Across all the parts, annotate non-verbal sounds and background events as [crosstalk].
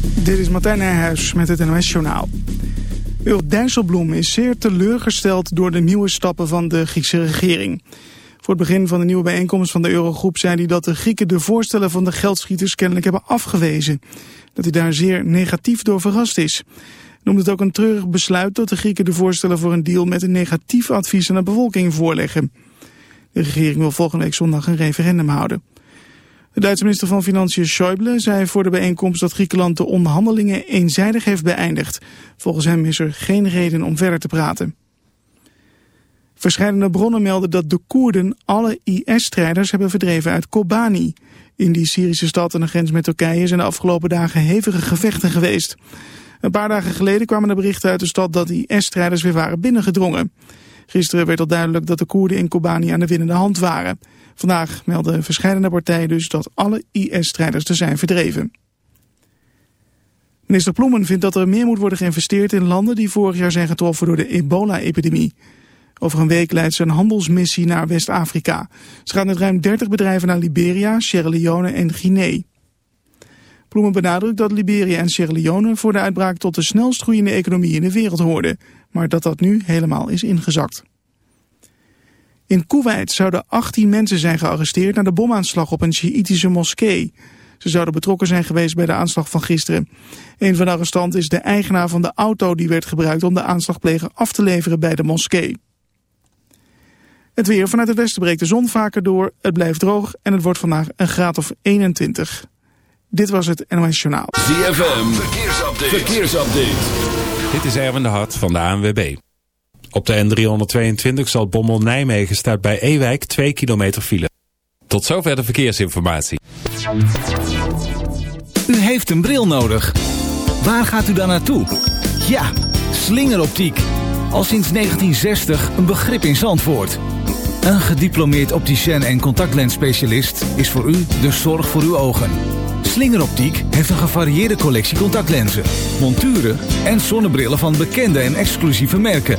Dit is Martijn Nijhuis met het NOS Journaal. Wil Dijsselbloem is zeer teleurgesteld door de nieuwe stappen van de Griekse regering. Voor het begin van de nieuwe bijeenkomst van de Eurogroep zei hij dat de Grieken de voorstellen van de geldschieters kennelijk hebben afgewezen. Dat hij daar zeer negatief door verrast is. Noemde het ook een treurig besluit dat de Grieken de voorstellen voor een deal met een negatief advies aan de bevolking voorleggen. De regering wil volgende week zondag een referendum houden. De Duitse minister van Financiën Schäuble zei voor de bijeenkomst dat Griekenland de onderhandelingen eenzijdig heeft beëindigd. Volgens hem is er geen reden om verder te praten. Verschillende bronnen melden dat de Koerden alle IS-strijders hebben verdreven uit Kobani. In die Syrische stad aan de grens met Turkije zijn de afgelopen dagen hevige gevechten geweest. Een paar dagen geleden kwamen de berichten uit de stad dat IS-strijders weer waren binnengedrongen. Gisteren werd al duidelijk dat de Koerden in Kobani aan de winnende hand waren. Vandaag melden verschillende partijen dus dat alle IS-strijders te zijn verdreven. Minister Ploemen vindt dat er meer moet worden geïnvesteerd in landen die vorig jaar zijn getroffen door de ebola-epidemie. Over een week leidt ze een handelsmissie naar West-Afrika. Ze gaat met ruim 30 bedrijven naar Liberia, Sierra Leone en Guinea. Ploemen benadrukt dat Liberia en Sierra Leone voor de uitbraak tot de snelst groeiende economie in de wereld hoorden, maar dat dat nu helemaal is ingezakt. In Kuwait zouden 18 mensen zijn gearresteerd na de bomaanslag op een Sjiïtische moskee. Ze zouden betrokken zijn geweest bij de aanslag van gisteren. Een van de arrestanten is de eigenaar van de auto die werd gebruikt om de aanslagpleger af te leveren bij de moskee. Het weer vanuit het westen breekt de zon vaker door, het blijft droog en het wordt vandaag een graad of 21. Dit was het NOS Journaal. ZFM, verkeersupdate. verkeersupdate. Dit is Erwin de Hart van de ANWB. Op de N322 zal Bommel-Nijmegen staat bij Ewijk 2 kilometer file. Tot zover de verkeersinformatie. U heeft een bril nodig. Waar gaat u dan naartoe? Ja, slingeroptiek. Al sinds 1960 een begrip in Zandvoort. Een gediplomeerd opticien en contactlensspecialist is voor u de zorg voor uw ogen. Slingeroptiek heeft een gevarieerde collectie contactlenzen, monturen en zonnebrillen van bekende en exclusieve merken.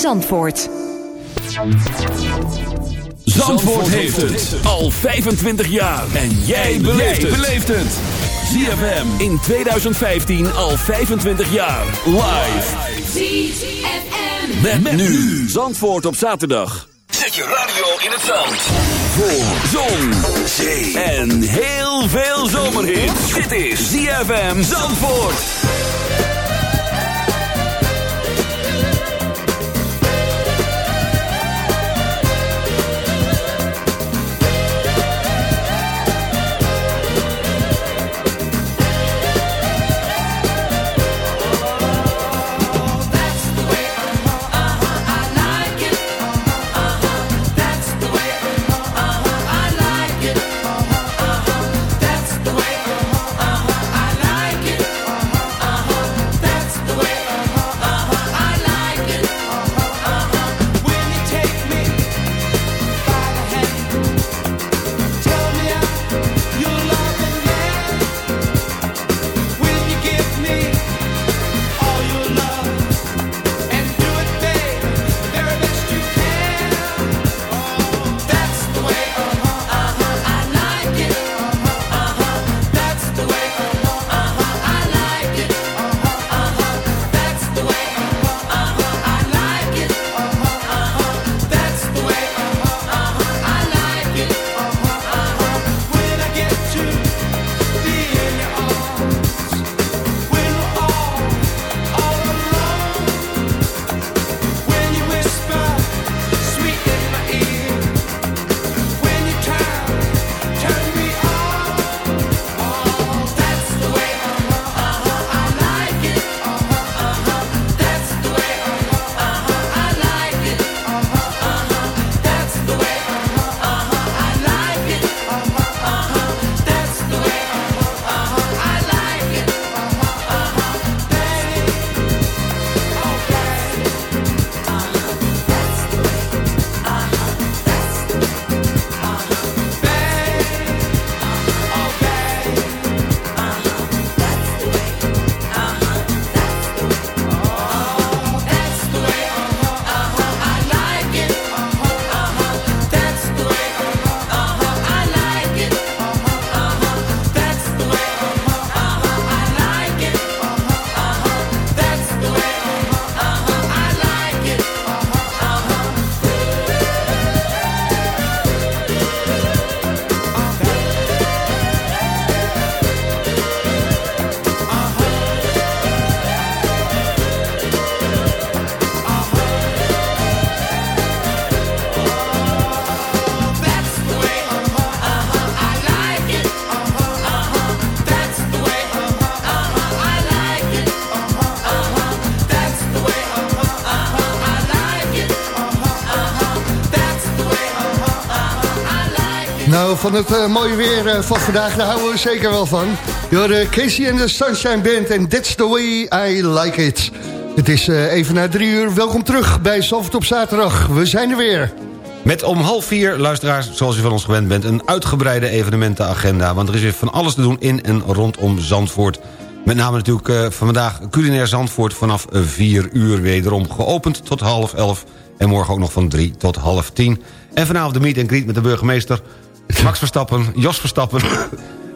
Zandvoort. Zandvoort heeft het al 25 jaar. En jij beleeft het. ZFM in 2015 al 25 jaar. Live. ZFM. Met, nu. Zandvoort op zaterdag. Zet je radio in het zand. Voor zon, zee en heel veel zomerhit. Dit is ZFM Zandvoort. Van het uh, mooie weer uh, van vandaag, daar houden we zeker wel van. Door Casey en de Sunshine Band en That's the way I like it. Het is uh, even na drie uur. Welkom terug bij Zalvert op zaterdag. We zijn er weer. Met om half vier, luisteraars, zoals u van ons gewend bent... een uitgebreide evenementenagenda. Want er is weer van alles te doen in en rondom Zandvoort. Met name natuurlijk uh, vandaag culinair Zandvoort... vanaf vier uur wederom geopend tot half elf. En morgen ook nog van drie tot half tien. En vanavond de meet and greet met de burgemeester... Max Verstappen, Jos Verstappen...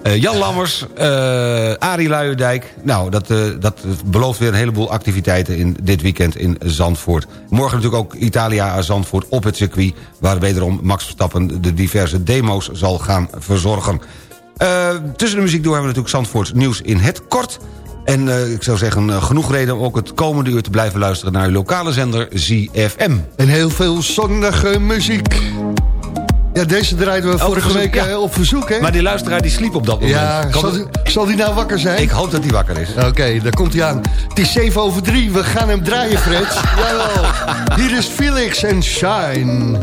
Uh, [laughs] Jan Lammers, uh, Arie Luijendijk. Nou, dat, uh, dat belooft weer een heleboel activiteiten in dit weekend in Zandvoort. Morgen natuurlijk ook Italia Zandvoort op het circuit... waar wederom Max Verstappen de diverse demo's zal gaan verzorgen. tussen de muziek door hebben we natuurlijk Zandvoorts nieuws in het kort... En ik zou zeggen, genoeg reden om ook het komende uur te blijven luisteren... naar uw lokale zender ZFM. En heel veel zonnige muziek. Ja, deze draaiden we vorige week ja. Eh, op verzoek, hè? Maar die luisteraar die sliep op dat moment. Ja, zal die, zal die, nou wakker zijn? Ik hoop dat hij wakker is. Oké, okay, daar komt hij aan. Het is 7 over 3, we gaan hem draaien, Fred. [laughs] Jawel. Hier is Felix en Shine.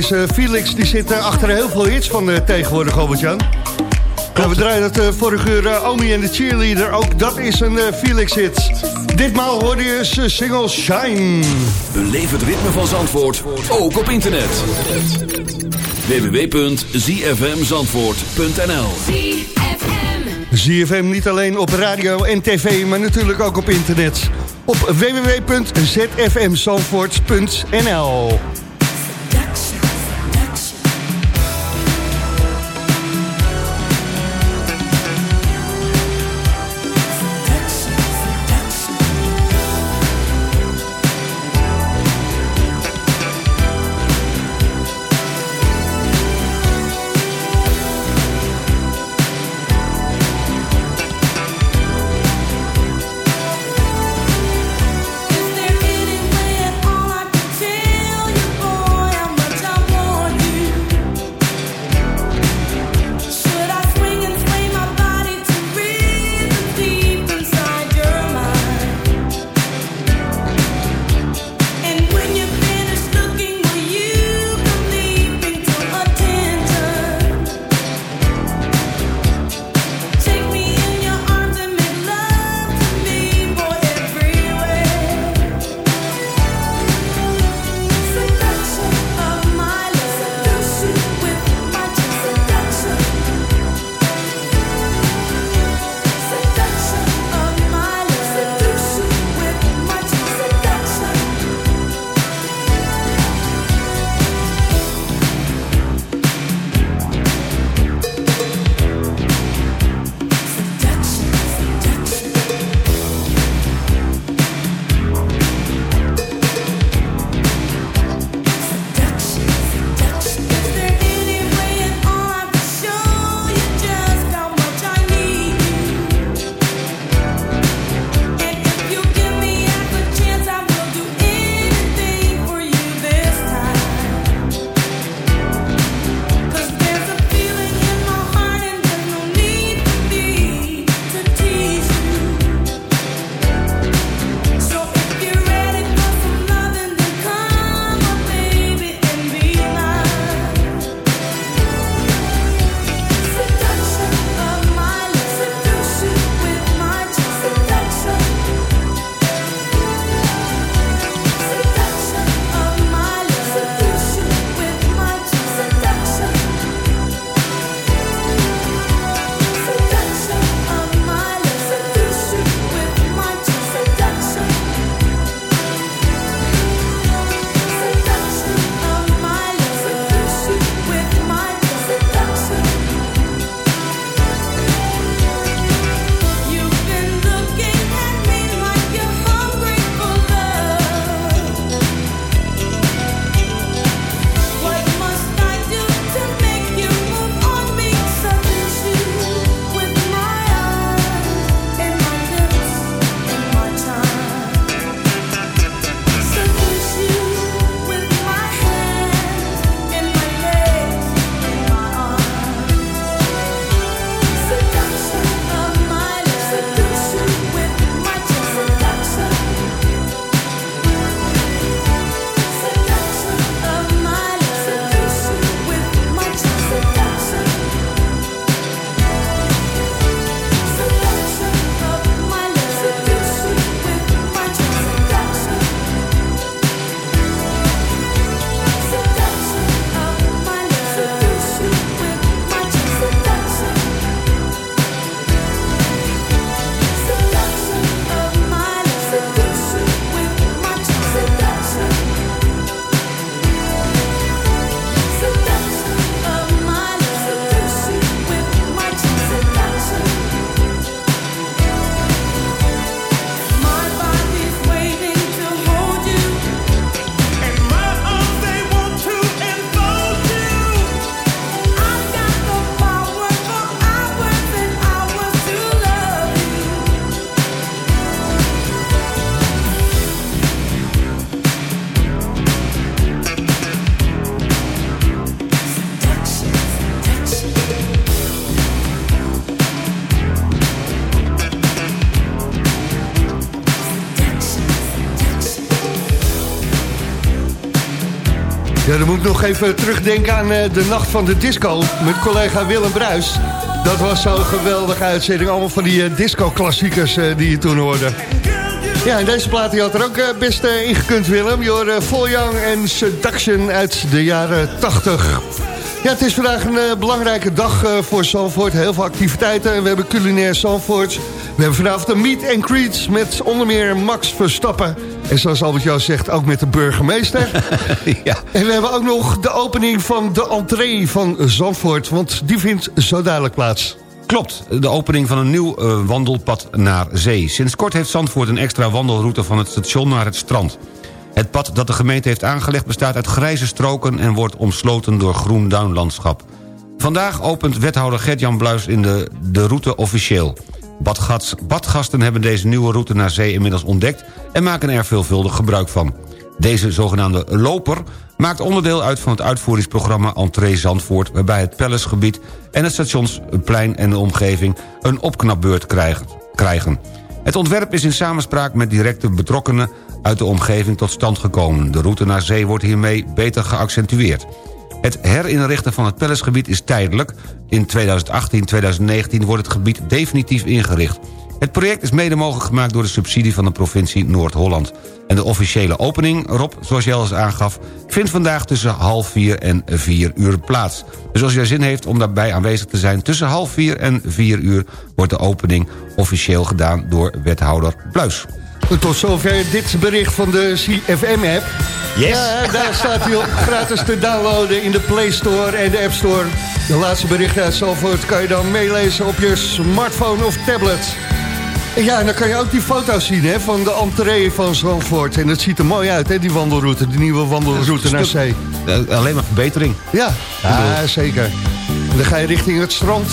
Deze Felix die zit achter heel veel hits van tegenwoordig, Albert-Jan. we draaien dat vorige uur Omi en de Cheerleader. Ook dat is een Felix-hit. Ditmaal hoorde je ze single Shine. Beleef het ritme van Zandvoort, ook op internet. www.zfmzandvoort.nl ZFM niet alleen op radio en tv, maar natuurlijk ook op internet. Op www.zfmzandvoort.nl moet nog even terugdenken aan uh, de nacht van de disco met collega Willem Bruis. Dat was zo'n geweldige uitzending. Allemaal van die uh, disco-klassiekers uh, die je toen hoorde. Ja, en deze plaat die had er ook best ingekund, Willem. Je hoorde Young en Seduction uit de jaren 80. Ja, het is vandaag een belangrijke dag voor Zandvoort. Heel veel activiteiten. We hebben culinair Zandvoort. We hebben vanavond een meet and greet met onder meer Max Verstappen. En zoals Albert Jan zegt, ook met de burgemeester. [laughs] ja. En we hebben ook nog de opening van de entree van Zandvoort. Want die vindt zo dadelijk plaats. Klopt, de opening van een nieuw uh, wandelpad naar zee. Sinds kort heeft Zandvoort een extra wandelroute van het station naar het strand. Het pad dat de gemeente heeft aangelegd bestaat uit grijze stroken... en wordt omsloten door groen duinlandschap. Vandaag opent wethouder Gert-Jan Bluis in de, de route officieel. Badgast, badgasten hebben deze nieuwe route naar zee inmiddels ontdekt... en maken er veelvuldig gebruik van. Deze zogenaamde loper maakt onderdeel uit van het uitvoeringsprogramma Entree Zandvoort... waarbij het Palacegebied en het Stationsplein en de omgeving een opknapbeurt krijgen. Het ontwerp is in samenspraak met directe betrokkenen uit de omgeving tot stand gekomen. De route naar zee wordt hiermee beter geaccentueerd. Het herinrichten van het Pellesgebied is tijdelijk. In 2018-2019 wordt het gebied definitief ingericht. Het project is mede mogelijk gemaakt door de subsidie van de provincie Noord-Holland. En de officiële opening, Rob, zoals je al eens aangaf... vindt vandaag tussen half vier en vier uur plaats. Dus als je zin heeft om daarbij aanwezig te zijn... tussen half vier en vier uur wordt de opening officieel gedaan door wethouder Bluis. Tot zover dit bericht van de CFM-app. Yes. Ja, daar staat hij op gratis te downloaden in de Play Store en de App Store. De laatste berichten uit Zalvoort kan je dan meelezen op je smartphone of tablet. En ja, en dan kan je ook die foto's zien hè, van de entree van Zalvoort. En dat ziet er mooi uit, hè, die wandelroute, de nieuwe wandelroute naar zee. Eh, alleen maar verbetering. Ja, ja zeker. En dan ga je richting het strand.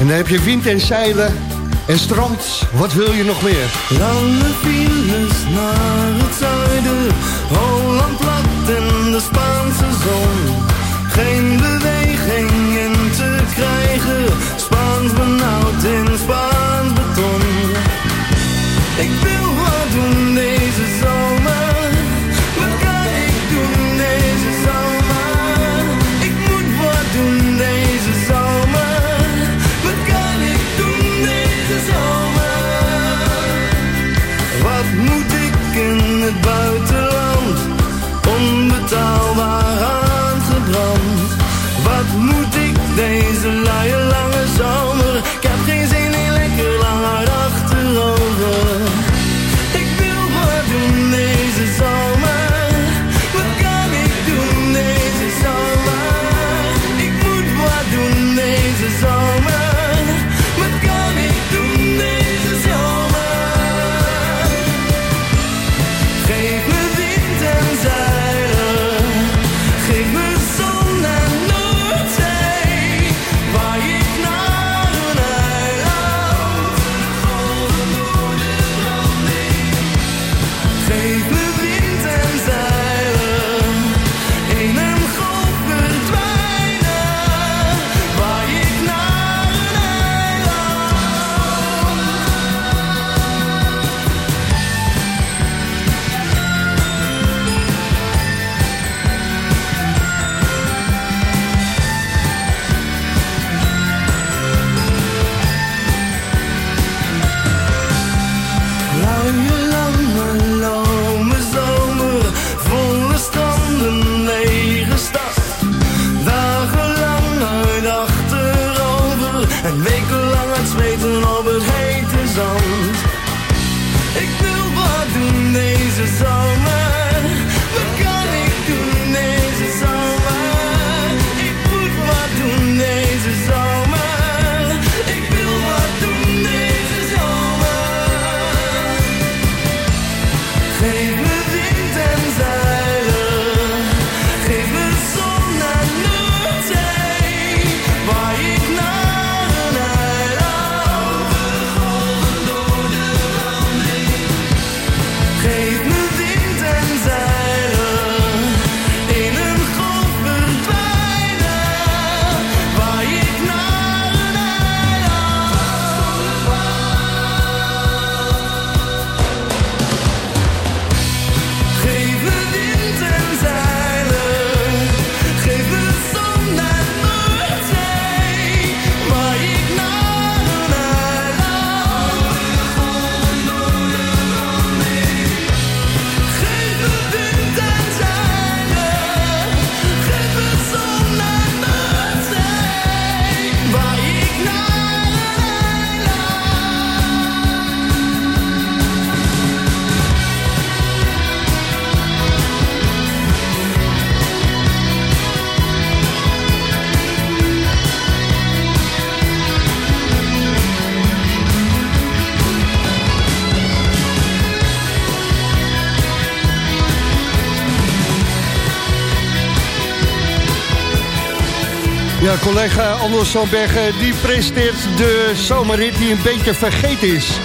En dan heb je wind en zeilen en strand, wat wil je nog meer? Lange files naar het zuiden, Holland plat en de Spaanse zon. Collega Anders Bergen die presenteert de zomerrit die een beetje vergeten is.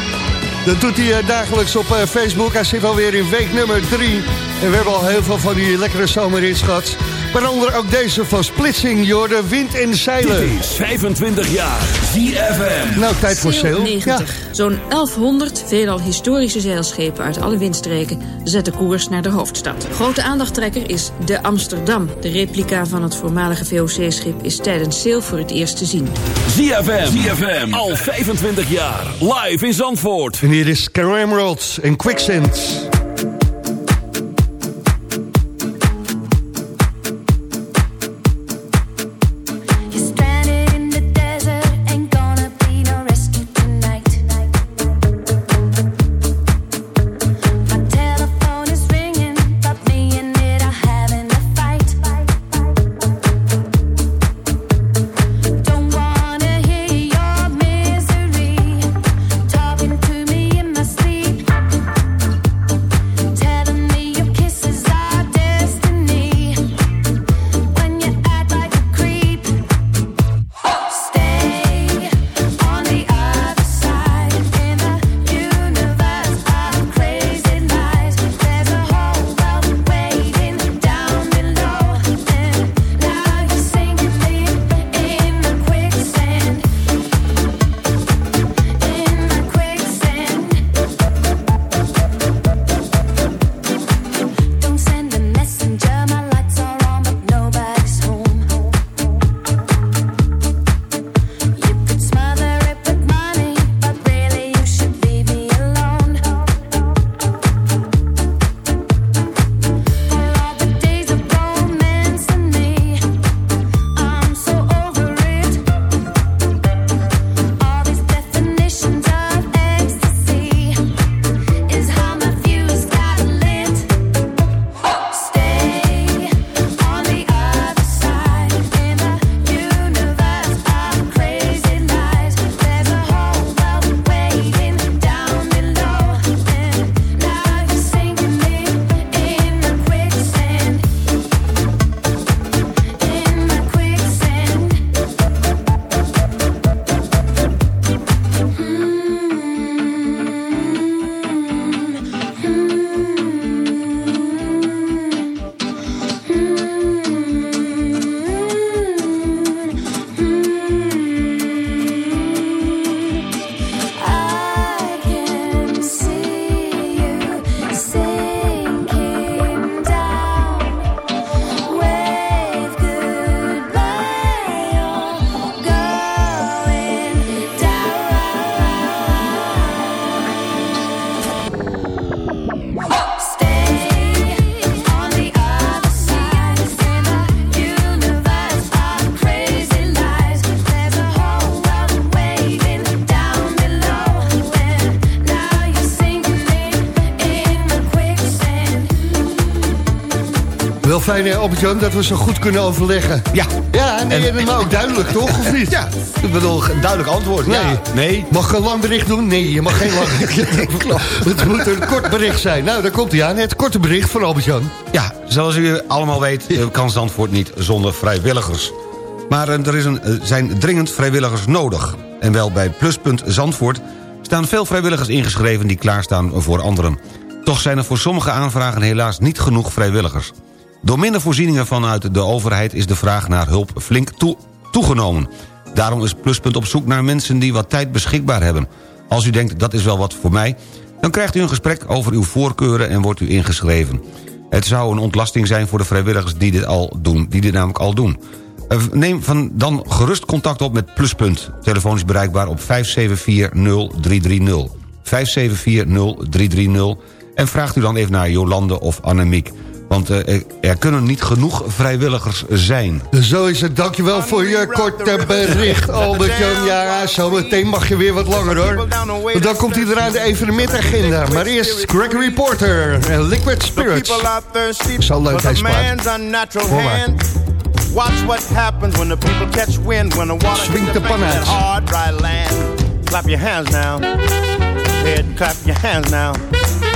Dat doet hij eh, dagelijks op eh, Facebook. Hij zit alweer in week nummer 3. En we hebben al heel veel van die lekkere zomerrits gehad. Waaronder ook deze van Splitsing, Jorden, Wind en Zeilen. Dit is 25 jaar ZFM. Nou, tijd voor sail. 90. Zo'n 1100 veelal historische zeilschepen uit alle windstreken zetten koers naar de hoofdstad. Grote aandachttrekker is de Amsterdam. De replica van het voormalige VOC-schip is tijdens sail voor het eerst te zien. ZFM. ZFM. Al 25 jaar. Live in Zandvoort. En hier is Carol Emerald en Quicksand. Wel fijn, Albert-Jan, dat we zo goed kunnen overleggen. Ja. Ja, nee, en, maar ook duidelijk, toch? Of niet? [laughs] Ja, ik bedoel, een duidelijk antwoord. Nee. Ja. Nee. Mag ik een lang bericht doen? Nee, je mag geen lang bericht. [laughs] Het moet een kort bericht zijn. Nou, daar komt hij aan. Het korte bericht van Albert-Jan. Ja, zoals u allemaal weet eh, kan Zandvoort niet zonder vrijwilligers. Maar eh, er is een, eh, zijn dringend vrijwilligers nodig. En wel bij Pluspunt Zandvoort staan veel vrijwilligers ingeschreven... die klaarstaan voor anderen. Toch zijn er voor sommige aanvragen helaas niet genoeg vrijwilligers. Door minder voorzieningen vanuit de overheid... is de vraag naar hulp flink toe- toegenomen. Daarom is Pluspunt op zoek naar mensen die wat tijd beschikbaar hebben. Als u denkt dat is wel wat voor mij... dan krijgt u een gesprek over uw voorkeuren en wordt u ingeschreven. Het zou een ontlasting zijn voor de vrijwilligers die dit, al doen, die dit namelijk al doen. Eh, Neem van dan gerust contact op met Pluspunt. Telefonisch bereikbaar op 5740330. 5740330. En vraagt u dan even naar Jolande of Annemiek. Want eh, er- kunnen niet genoeg vrijwilligers zijn. Zo is het. Dankjewel voor je korte bericht, [laughs] Albert-Jan. Ja, zometeen mag je weer wat langer, hoor. Want dan komt hij eraan de evenementagenda. Maar eerst Gregory Porter en Liquid Spirits. Zo leuk, hij spaart. Hoor maar. Watch what happens when the people catch wind when the water Swing the pan uit. hard dry land. Clap your hands now. Clap your hands now.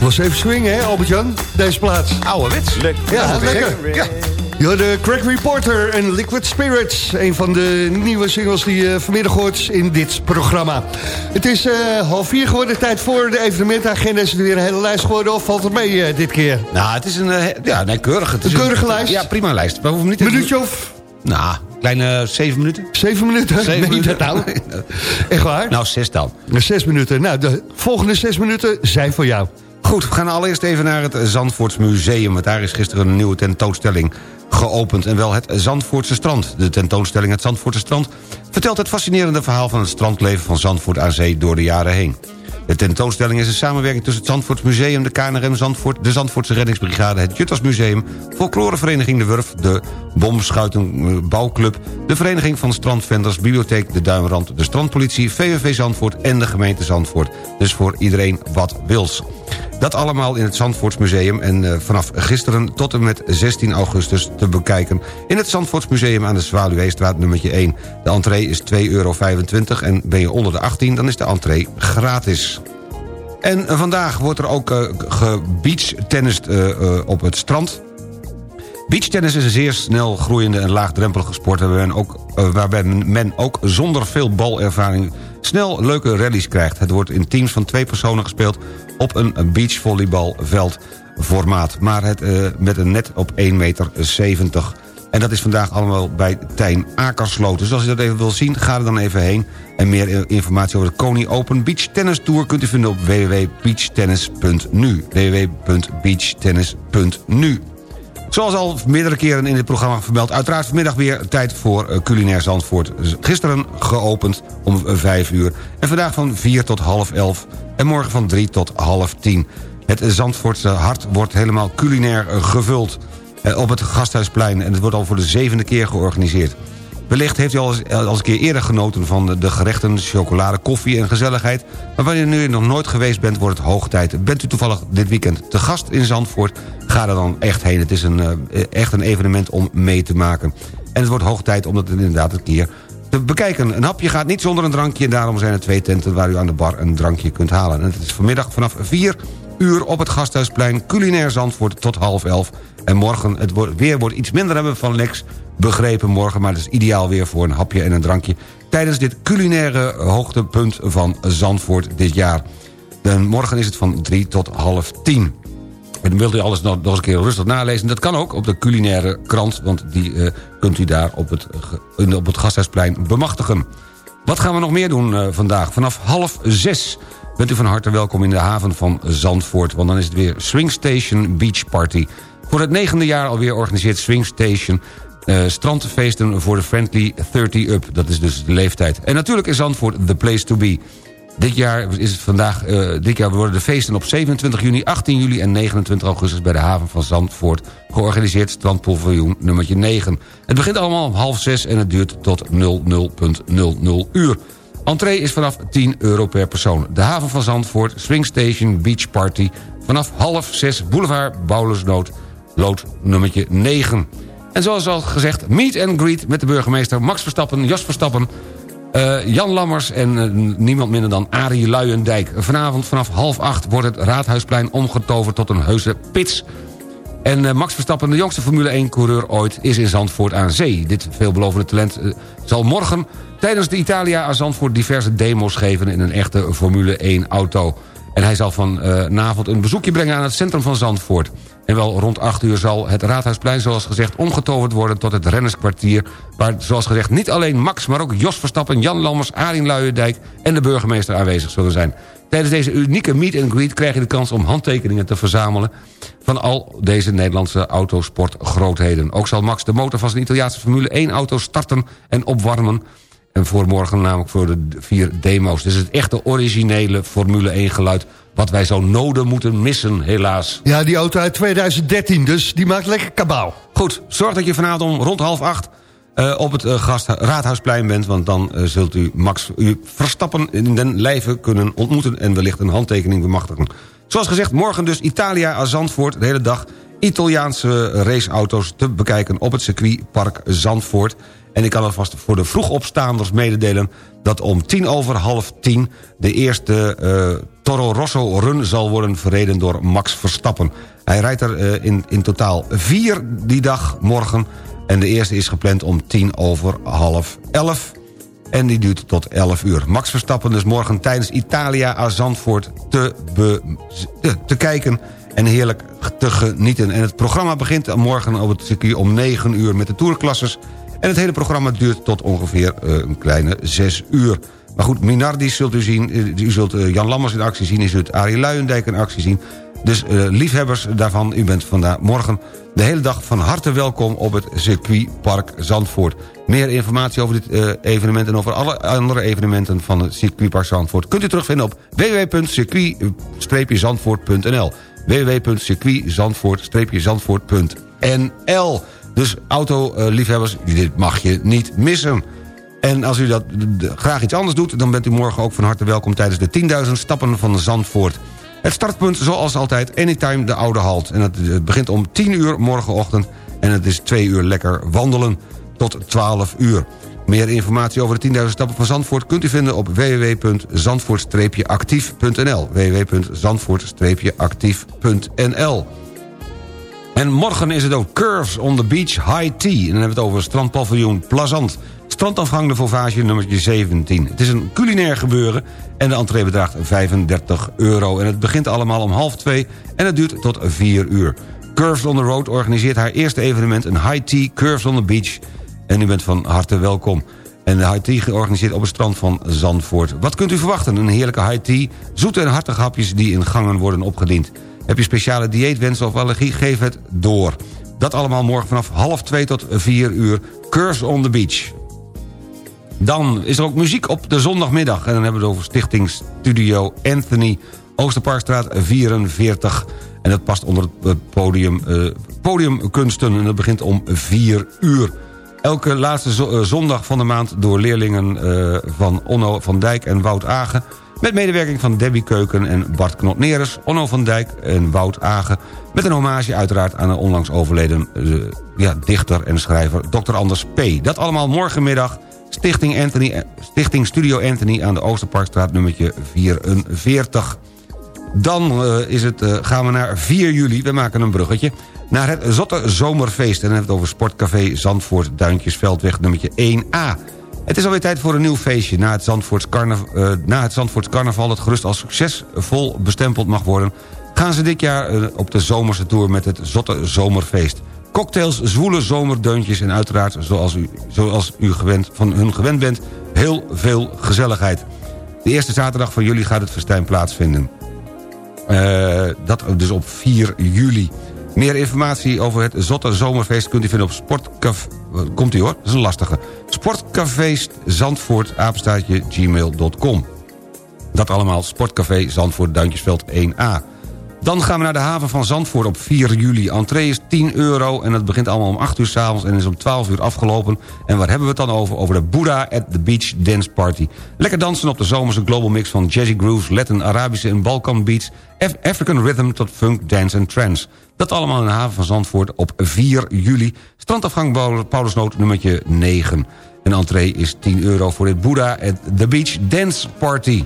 Was even swingen, hè, Albert-Jan? Deze plaats. Ouderwets. Ja, lekker. Ja. Ja, de Crack Reporter en Liquid Spirits. Een van de nieuwe singles die je vanmiddag hoort in dit programma. Het is eh, half vier geworden, tijd voor de evenementagenda. Is er weer een hele lijst geworden of valt het mee eh, dit keer? Nou, het is een, eh, ja, nee, keurig. Het is Een keurige lijst? Ja, prima lijst. We hoeven niet Minuutje of Nou, kleine zeven minuten. zeven minuten? Zeven minuten. nou? [laughs] Echt waar? Nou, zes dan. Zes minuten. Nou, de volgende zes minuten zijn voor jou. Goed, we gaan allereerst even naar het Zandvoorts Museum. Want daar is gisteren een nieuwe tentoonstelling geopend. En wel het Zandvoortse strand. De tentoonstelling Het Zandvoortse strand vertelt het fascinerende verhaal van het strandleven van Zandvoort aan zee door de jaren heen. De tentoonstelling is een samenwerking tussen het Zandvoorts Museum, de KNRM Zandvoort, de Zandvoortse Reddingsbrigade, het Juttersmuseum, Folklorevereniging De Wurf, de Bomschuitenbouwclub, de Vereniging van Strandvenders, Bibliotheek De Duinrand, de Strandpolitie, VVV Zandvoort en de gemeente Zandvoort. Dus voor iedereen wat wils. Dat allemaal in het Zandvoortsmuseum en eh, vanaf gisteren tot en met 16 augustus te bekijken... in het Zandvoortsmuseum aan de Zwaluweestraat nummertje 1. De entree is 2,25 euro en ben je onder de 18 dan is de entree gratis. En eh, vandaag wordt er ook uh, gebeachtennist uh, uh, op het strand. Beachtennis is een zeer snel groeiende en laagdrempelige sport... waarbij men ook, waarbij men ook zonder veel balervaring snel leuke rallies krijgt. Het wordt in teams van twee personen gespeeld op een beachvolleybalveld formaat. Maar het, uh, met een net op 1,70 meter. En dat is vandaag allemaal bij Tijn Akersloot. Dus als u dat even wil zien, ga er dan even heen. En meer informatie over de Kony Open Beach Tennis Tour... kunt u vinden op www.beachtennis.nu. www.beachtennis.nu Zoals al meerdere keren in dit programma vermeld... uiteraard vanmiddag weer tijd voor uh, culinair Zandvoort. Gisteren geopend om 5 uur. En vandaag van 4 tot half 11. En morgen van 3 tot half 10. Het Zandvoortse hart wordt helemaal culinair uh, gevuld. Op het Gasthuisplein. En het wordt al voor de zevende keer georganiseerd. Wellicht heeft u al eens, een keer eerder genoten van de, de gerechten, chocolade, koffie en gezelligheid. Maar wanneer u nu nog nooit geweest bent, wordt het hoog tijd. Bent u toevallig dit weekend te gast in Zandvoort? Ga er dan echt heen. Het is een, uh, echt een evenement om mee te maken. En het wordt hoog tijd om dat inderdaad een keer te bekijken. Een hapje gaat niet zonder een drankje... en daarom zijn er twee tenten waar u aan de bar een drankje kunt halen. En het is vanmiddag vanaf 4 uur op het Gasthuisplein... culinair Zandvoort tot half elf. En morgen, het weer wordt iets minder hebben van Lex... begrepen morgen, maar het is ideaal weer voor een hapje en een drankje... tijdens dit culinaire hoogtepunt van Zandvoort dit jaar. En morgen is het van 3 tot half 10. En wilt u alles nog, nog eens een keer rustig nalezen? Dat kan ook op de culinaire krant... want die eh, kunt u daar op het, op het Gasthuisplein bemachtigen. Wat gaan we nog meer doen eh, vandaag? Vanaf half zes bent u van harte welkom in de haven van Zandvoort... want dan is het weer Swing Station Beach Party. Voor het negende jaar alweer organiseert Swing Station... eh, strandfeesten voor de Friendly 30 Up. Dat is dus de leeftijd. En natuurlijk is Zandvoort the place to be. Dit jaar, is het vandaag, eh, dit jaar worden de feesten op 27 juni, 18 juli en 29 augustus... bij de haven van Zandvoort georganiseerd strandpaviljoen nummertje 9. Het begint allemaal om half zes en het duurt tot 00.00 uur. Entree is vanaf 10 euro per persoon. De haven van Zandvoort, Swing Station Beach Party... vanaf half zes Boulevard Bouwlersnood, lood nummertje 9. En zoals al gezegd, meet and greet met de burgemeester Max Verstappen, Jos Verstappen... Eh, Jan Lammers en eh, niemand minder dan Arie Luijendijk. Vanavond vanaf half acht wordt het Raadhuisplein omgetoverd tot een heuse pits. En eh, Max Verstappen, de jongste Formule 1-coureur ooit... is in Zandvoort aan zee. Dit veelbelovende talent eh, zal morgen tijdens de Italia aan Zandvoort... diverse demo's geven in een echte Formule 1-auto. En hij zal vanavond een bezoekje brengen aan het centrum van Zandvoort. En wel rond 8 uur zal het Raadhuisplein, zoals gezegd... omgetoverd worden tot het rennerskwartier... waar, zoals gezegd, niet alleen Max, maar ook Jos Verstappen... Jan Lammers, Arjen Luijendijk en de burgemeester aanwezig zullen zijn. Tijdens deze unieke meet and greet krijg je de kans om handtekeningen te verzamelen... van al deze Nederlandse autosportgrootheden. Ook zal Max de motor van zijn Italiaanse Formule 1-auto starten en opwarmen... En voor morgen namelijk voor de vier demo's. Dus het echte originele Formule 1 geluid... wat wij zo nodig moeten missen, helaas. Ja, die auto uit 2013, dus die maakt lekker kabaal. Goed, zorg dat je vanavond om rond half acht... eh, op het eh, Raadhuisplein bent... want dan eh, zult u Max u Verstappen in den lijve kunnen ontmoeten... en wellicht een handtekening bemachtigen. Zoals gezegd, morgen dus Italia aan Zandvoort... de hele dag Italiaanse raceauto's te bekijken... op het circuitpark Zandvoort... En ik kan alvast voor de vroegopstaanders mededelen... dat om tien over half tien de eerste Toro Rosso run zal worden verreden door Max Verstappen. Hij rijdt er in, in totaal vier die dag morgen. En de eerste is gepland om tien over half elf. En die duurt tot 11 uur. Max Verstappen dus morgen tijdens Italia aan Zandvoort te, te, kijken en heerlijk te genieten. En het programma begint morgen het om 9 uur met de tourklasses... En het hele programma duurt tot ongeveer eh, een kleine zes uur. Maar goed, Minardi zult u zien. eh, U zult eh, Jan Lammers in actie zien. U zult Arie Luijendijk in actie zien. Dus eh, liefhebbers daarvan, u bent vandaag morgen de hele dag van harte welkom... op het circuitpark Zandvoort. Meer informatie over dit eh, evenement... en over alle andere evenementen van het circuitpark Zandvoort... kunt u terugvinden op www.circuit-zandvoort.nl www.circuitzandvoort-zandvoort.nl dus autoliefhebbers, dit mag je niet missen. En als u dat graag iets anders doet... dan bent u morgen ook van harte welkom... tijdens de 10.000 stappen van Zandvoort. Het startpunt, zoals altijd, anytime de oude halt. En het, begint om 10 uur morgenochtend... en het is 2 uur lekker wandelen tot 12 uur. Meer informatie over de 10.000 stappen van Zandvoort... kunt u vinden op www.zandvoort-actief.nl www.zandvoort-actief.nl en morgen is het ook Curves on the Beach High Tea. En dan hebben we het over strandpaviljoen Plazant. Strandafgang de Vauvage nummertje 17. Het is een culinair gebeuren en de entree bedraagt 35 euro. En het begint allemaal om half twee en het duurt tot 4 uur. Curves on the Road organiseert haar eerste evenement... een High Tea Curves on the Beach. En u bent van harte welkom. En de high tea georganiseerd op het strand van Zandvoort. Wat kunt u verwachten? Een heerlijke high tea, zoete en hartige hapjes die in gangen worden opgediend. Heb je speciale dieetwensen of allergie? Geef het door. Dat allemaal morgen vanaf half twee tot vier uur. Curves on the Beach. Dan is er ook muziek op de zondagmiddag. En dan hebben we het over Stichting Studio Anthony... Oosterparkstraat 44. En dat past onder het podium, eh, podiumkunsten. En dat begint om 4 uur. Elke laatste eh, zondag van de maand door leerlingen eh, van Onno van Dijk en Wout Agen... Met medewerking van Debbie Keuken en Bart Knot-Neres... Onno van Dijk en Wout Agen... met een hommage uiteraard aan de onlangs overleden eh, ja, dichter en schrijver Dr. Anders P. Dat allemaal morgenmiddag... Stichting, Anthony, eh, Stichting Studio Anthony aan de Oosterparkstraat nummertje 44. Dan eh, is het, eh, gaan we naar 4 juli, we maken een bruggetje... naar het Zotte Zomerfeest. En dan hebben we het over Sportcafé Zandvoort Duintjesveldweg nummertje 1A. Het is alweer tijd voor een nieuw feestje. Na het, Zandvoorts carnav eh, na het Zandvoorts carnaval... dat gerust als succesvol bestempeld mag worden... gaan ze dit jaar op de zomerse tour met het Zotte Zomerfeest. Cocktails, zwoele zomerdeuntjes en uiteraard, zoals u, zoals u gewend, van hun gewend bent... heel veel gezelligheid. De eerste zaterdag van juli gaat het festijn plaatsvinden. Eh, dat dus op 4 juli. Meer informatie over het Zotte Zomerfeest kunt u vinden op Sportcafé... Komt u hoor, dat is een lastige. Sportcafé Zandvoort, apenstaartje, gmail.com. Dat allemaal Sportcafé Zandvoort, Duintjesveld 1A. Dan gaan we naar de haven van Zandvoort op 4 juli. Entree is 10 euro en het begint allemaal om 8 uur s'avonds... en is om 12 uur afgelopen. En waar hebben we het dan over? Over de Buddha at the Beach Dance Party. Lekker dansen op de zomerse global mix van jazzy grooves... Latin, Arabische en Balkan beats... Af- African rhythm tot funk, dance en trance. Dat allemaal in de haven van Zandvoort op 4 juli. Strandafgang Paulusnoot nummertje 9. En entree is 10 euro voor dit Buddha at the Beach Dance Party.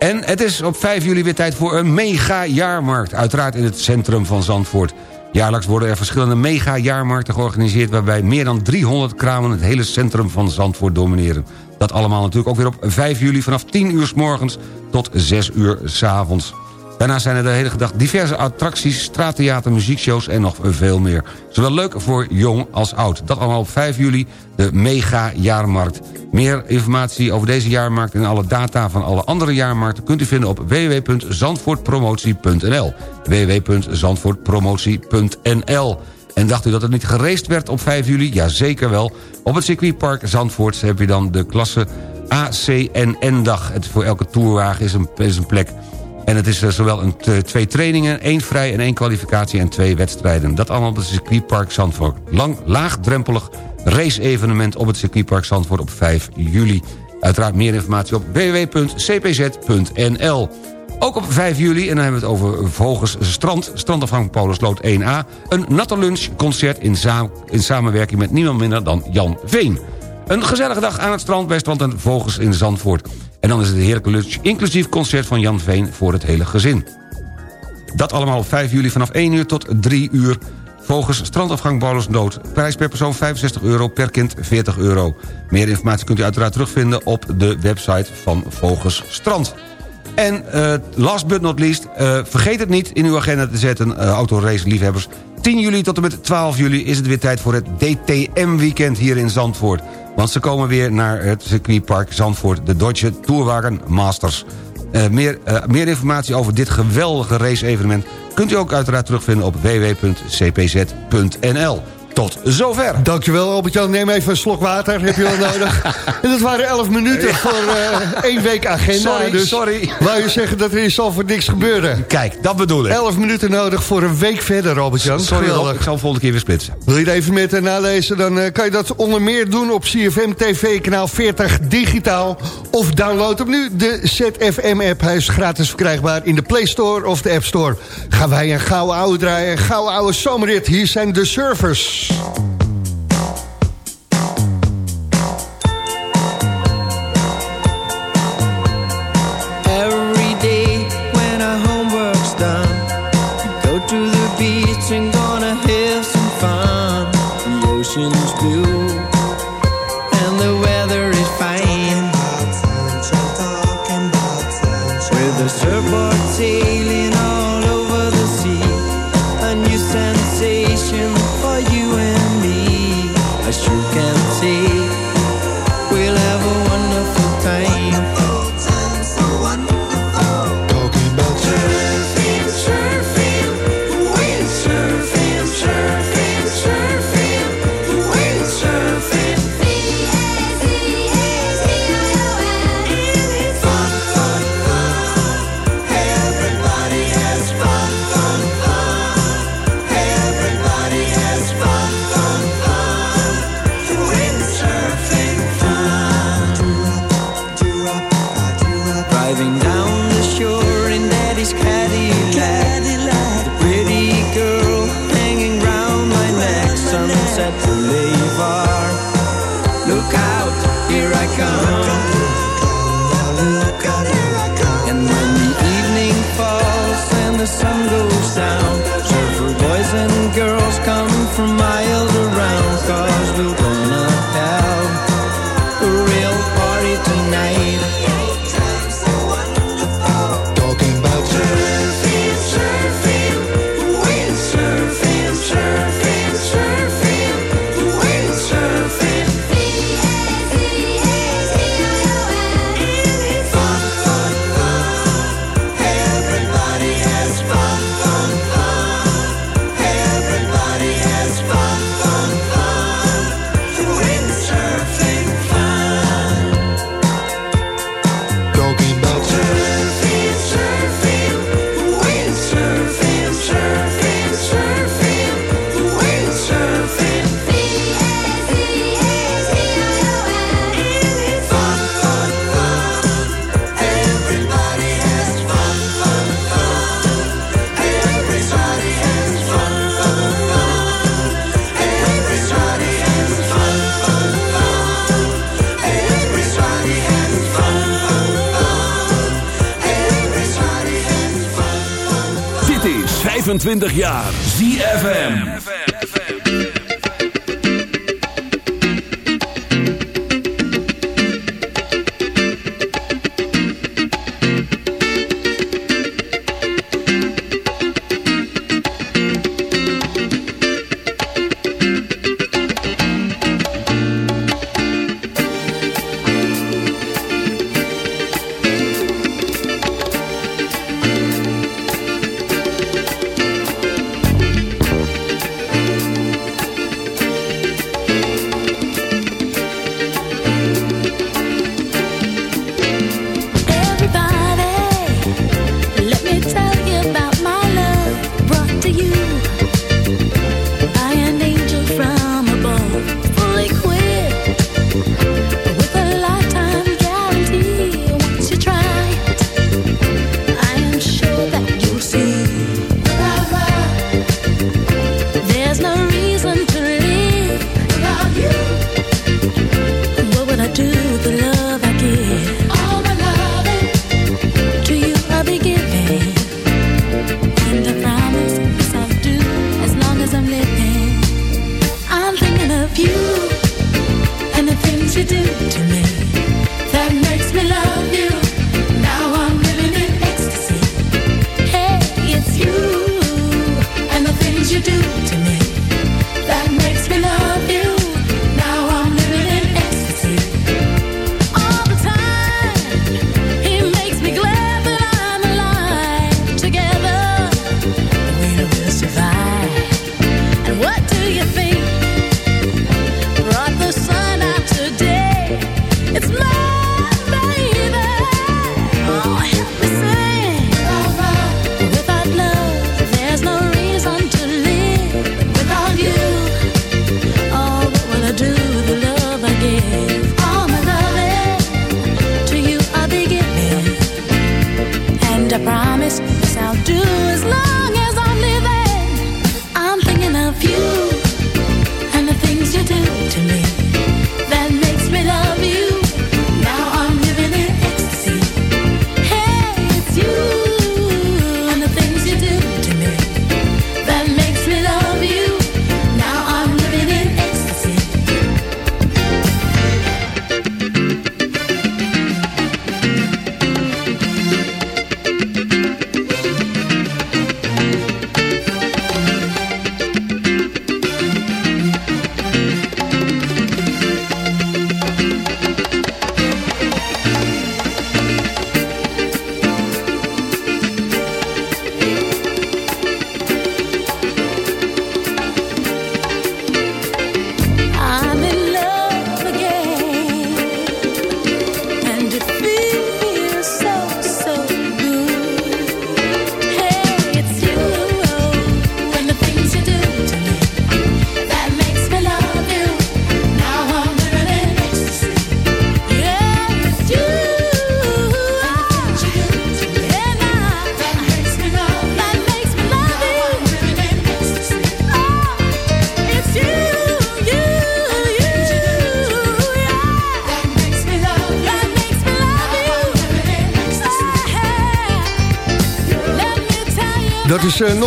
En het is op 5 juli weer tijd voor een mega-jaarmarkt. Uiteraard in het centrum van Zandvoort. Jaarlijks worden er verschillende mega-jaarmarkten georganiseerd... waarbij meer dan 300 kramen het hele centrum van Zandvoort domineren. Dat allemaal natuurlijk ook weer op 5 juli vanaf 10 uur s morgens tot 6 uur s avonds. Daarnaast zijn er de hele dag diverse attracties, straattheater, muziekshows en nog veel meer. Zowel leuk voor jong als oud. Dat allemaal op 5 juli, de mega-jaarmarkt. Meer informatie over deze jaarmarkt en alle data van alle andere jaarmarkten... kunt u vinden op www.zandvoortpromotie.nl www.zandvoortpromotie.nl En dacht u dat het niet gereest werd op 5 juli? Jazeker wel. Op het circuitpark Zandvoort heb je dan de klasse ACNN-dag. Voor elke toerwagen is een plek. En het is eh, zowel een, twee trainingen, één vrij en één kwalificatie en twee wedstrijden. Dat allemaal op het circuitpark Zandvoort. Lang, laagdrempelig race-evenement op het circuitpark Zandvoort op 5 juli. Uiteraard meer informatie op www.cpz.nl. Ook op 5 juli, en dan hebben we het over Vogels Strand... strandafgang Paulusloot 1A... een natte lunchconcert in, in samenwerking met niemand minder dan Jan Veen. Een gezellige dag aan het strand bij Strand en Vogels in Zandvoort. En dan is het een heerlijke lunch, inclusief concert van Jan Veen... voor het hele gezin. Dat allemaal op 5 juli vanaf 1 uur tot 3 uur. Vogels strandafgang Paulusloot. Prijs per persoon 65 euro, per kind 40 euro. Meer informatie kunt u uiteraard terugvinden op de website van Vogels Strand. En eh, last but not least, eh, vergeet het niet in uw agenda te zetten, eh, autorace-liefhebbers. 10 juli tot en met 12 juli is het weer tijd voor het DTM-weekend hier in Zandvoort. Want ze komen weer naar het circuitpark Zandvoort, de Deutsche Tourwagen Masters. Eh, meer, eh, meer informatie over dit geweldige race-evenement... kunt u ook uiteraard terugvinden op www.cpz.nl. Tot zover. Dankjewel Albert-Jan, neem even een slok water, heb je wel [laughs] nodig. En dat waren 11 minuten voor eh, één week agenda. Sorry, dus sorry. Wou je zeggen dat er in Zalvoort niks gebeurde? Kijk, dat bedoel ik. 11 minuten nodig voor een week verder, Albert-Jan. Sorry Rob, ik zal volgende keer weer splitsen. Wil je het even met en nalezen, dan eh, kan je dat onder meer doen op CFM TV kanaal 40 digitaal. Of download hem nu, de ZFM-app. Hij is gratis verkrijgbaar in de Play Store of de App Store. Gaan wij een gouden oude draaien, een gouden oude zomerrit. Hier zijn de surfers. English. the sun goes down. Surfer boys and girls come from my 20 jaar.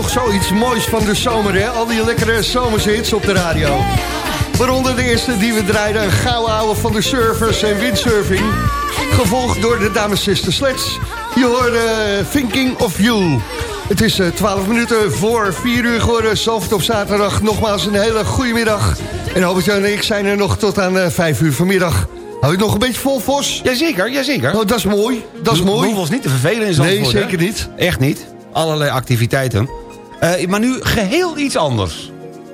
Eh, nog zoiets moois van de zomer, hè? Al die lekkere zomershits op de radio. Waaronder de eerste die we draaiden, een gouden ouwe van de surfers en windsurfing. Gevolgd door de dames Sister Sleds. Je hoorde eh, Thinking of You. Het is eh, 12 minuten voor 4 uur geworden. Zalvert op zaterdag. Nogmaals een hele goede middag. En Albert-Jan en ik zijn er nog tot aan eh, 5 uur vanmiddag. Hou je het nog een beetje vol, Vos? Jazeker, jazeker. Oh, dat is mooi. Dat is mooi. We hoeven ons niet te vervelen in Zandvoort. Nee, hè? zeker niet. Echt niet. Allerlei activiteiten. Eh, maar nu geheel iets anders.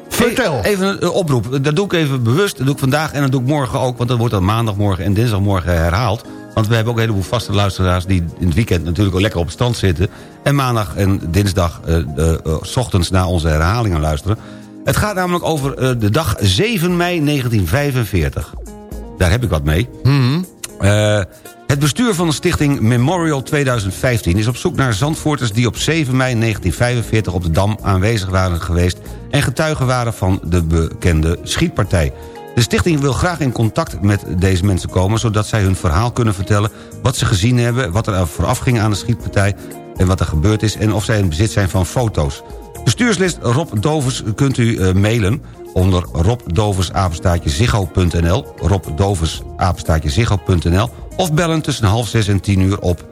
Vertel. E- Even een oproep. Dat doe ik even bewust. Dat doe ik vandaag en dat doe ik morgen ook. Want dat wordt dan maandagmorgen en dinsdagmorgen herhaald. Want we hebben ook een heleboel vaste luisteraars... die in het weekend natuurlijk ook lekker op het strand zitten. En maandag en dinsdag s ochtends naar onze herhalingen luisteren. Het gaat namelijk over de dag 7 mei 1945. Daar heb ik wat mee. Eh, het bestuur van de stichting Memorial 2015 is op zoek naar Zandvoorters... die op 7 mei 1945 op de Dam aanwezig waren geweest... en getuigen waren van de bekende schietpartij. De stichting wil graag in contact met deze mensen komen... zodat zij hun verhaal kunnen vertellen wat ze gezien hebben... wat er vooraf ging aan de schietpartij en wat er gebeurd is... en of zij in bezit zijn van foto's. Bestuurslid Rob Dovers kunt u eh, mailen onder robdoversapenstaatjeziggo.nl robdoversapenstaatjeziggo.nl of bellen tussen half zes en tien uur op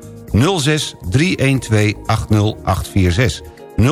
06 312 80846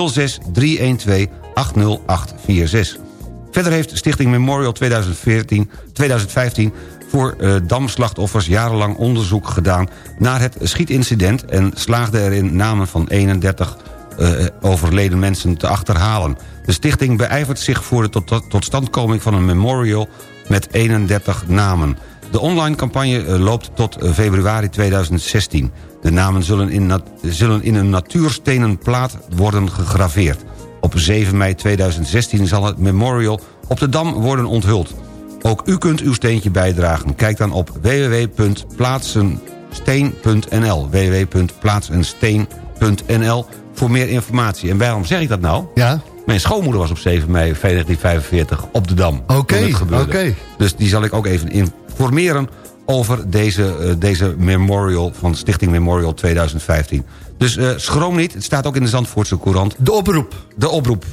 06 312 80846 Verder heeft Stichting Memorial 2014, 2015 voor eh, damslachtoffers jarenlang onderzoek gedaan... naar het schietincident en slaagde erin namen van 31 eh, overleden mensen te achterhalen. De stichting beijvert zich voor de tot, totstandkoming van een memorial met 31 namen. De online campagne eh, loopt tot eh, februari 2016. De namen zullen in, zullen in een natuurstenen plaat worden gegraveerd. Op 7 mei 2016 zal het memorial op de Dam worden onthuld. Ook u kunt uw steentje bijdragen. Kijk dan op www.plaatsensteen.nl www.plaatsensteen.nl voor meer informatie. En waarom zeg ik dat nou? Ja. Mijn schoonmoeder was op 7 mei 1945 op de Dam. Oké, oké. Dus die zal ik ook even informeren over deze, eh, deze memorial van Stichting Memorial 2015. Dus eh, schroom niet, het staat ook in de Zandvoortse Courant. De oproep. De oproep.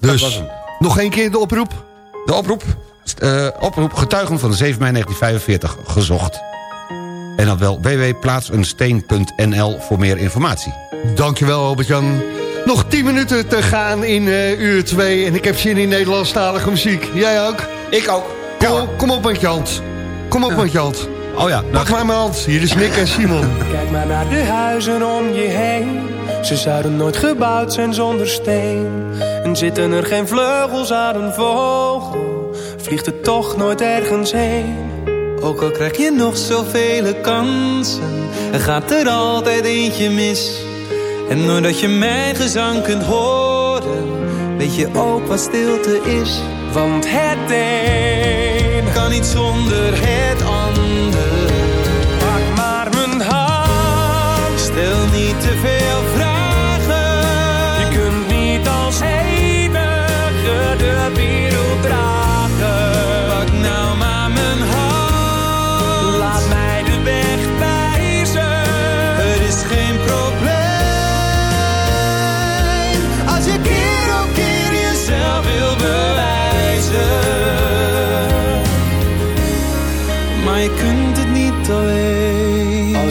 Dat Dus, nog één keer de oproep. De oproep, eh, oproep getuigen van de 7 mei 1945 gezocht. En dan wel www.plaatsensteen.nl voor meer informatie. Dankjewel Albert-Jan. Nog 10 minuten te gaan in uur 2 en ik heb zin in Nederlandstalige muziek. Jij ook? Ik ook. Kom, kom op met je hand. Kom op met je hand. Oh ja, Pak maar mijn hand. Hier is Nick en Simon. Kijk maar naar de huizen om je heen. Ze zouden nooit gebouwd zijn zonder steen. En zitten er geen vleugels aan een vogel, vliegt het toch nooit ergens heen. Ook al krijg je nog zoveel kansen, er gaat er altijd eentje mis. En doordat je mijn gezang kunt horen, weet je ook wat stilte is. Want het een kan niet zonder het ander. Pak maar mijn hand, stel niet te veel vragen.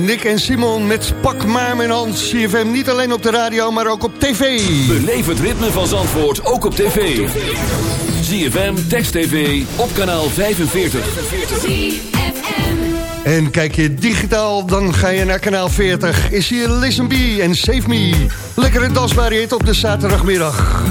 Nick en Simon met Pak maar mijn hand. CFM niet alleen op de radio, maar ook op tv. Beleef het ritme van Zandvoort ook op tv. ZFM, Text TV, op kanaal 45. En kijk je digitaal, dan ga je naar kanaal 40. Is hier Listen Be en Save Me. Lekkere dansbare hit op de zaterdagmiddag.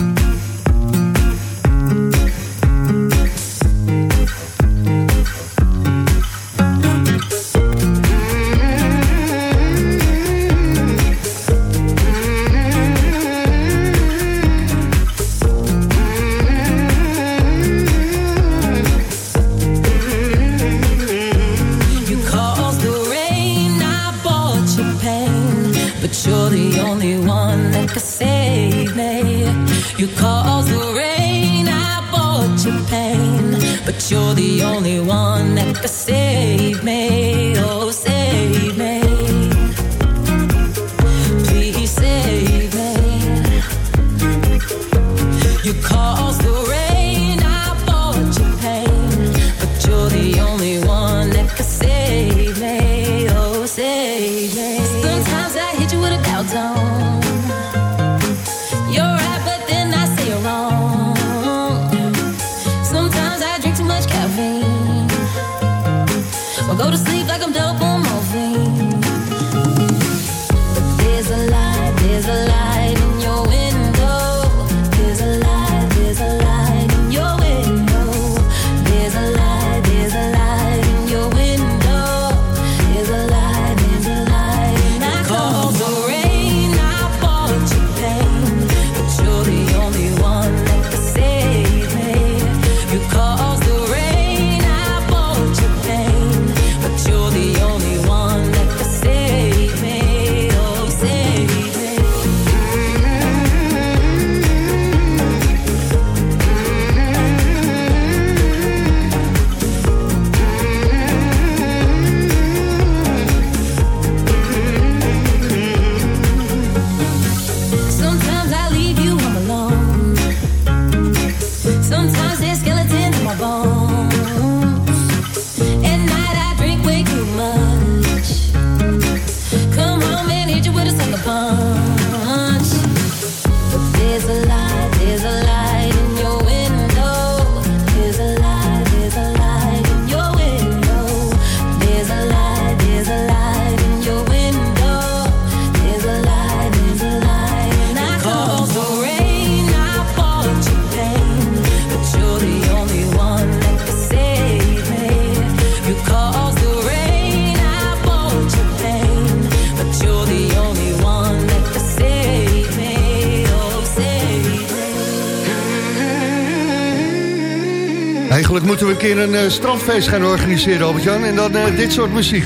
We een keer een eh, strandfeest gaan organiseren, Albert-Jan. En dan eh, dit soort muziek.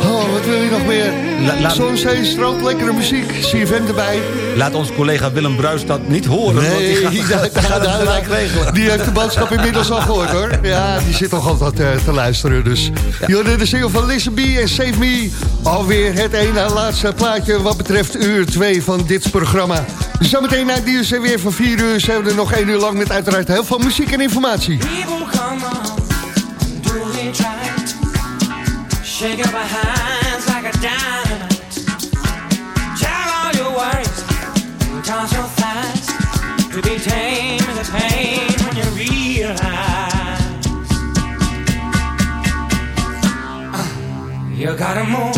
Oh, wat wil je nog meer? La- Zon, zee, strand, lekkere muziek. CFM erbij. Laat onze collega Willem Bruis dat niet horen. want Nee, die gaat, [laughs] die, gaat, het gelijk regelen. die heeft de boodschap inmiddels al gehoord, hoor. Ja, die zit toch altijd eh, te luisteren, dus. Jullie de single van Listen Be en Save Me. Alweer het een na laatste plaatje wat betreft uur 2 van dit programma. Zometeen na het nieuws en weer van 4 uur... zijn we er nog 1 uur lang met uiteraard heel veel muziek en informatie. Shake up our hands like a dynamite. Tell all your worries, toss your thighs. To pain when you realize. Uh, you gotta move.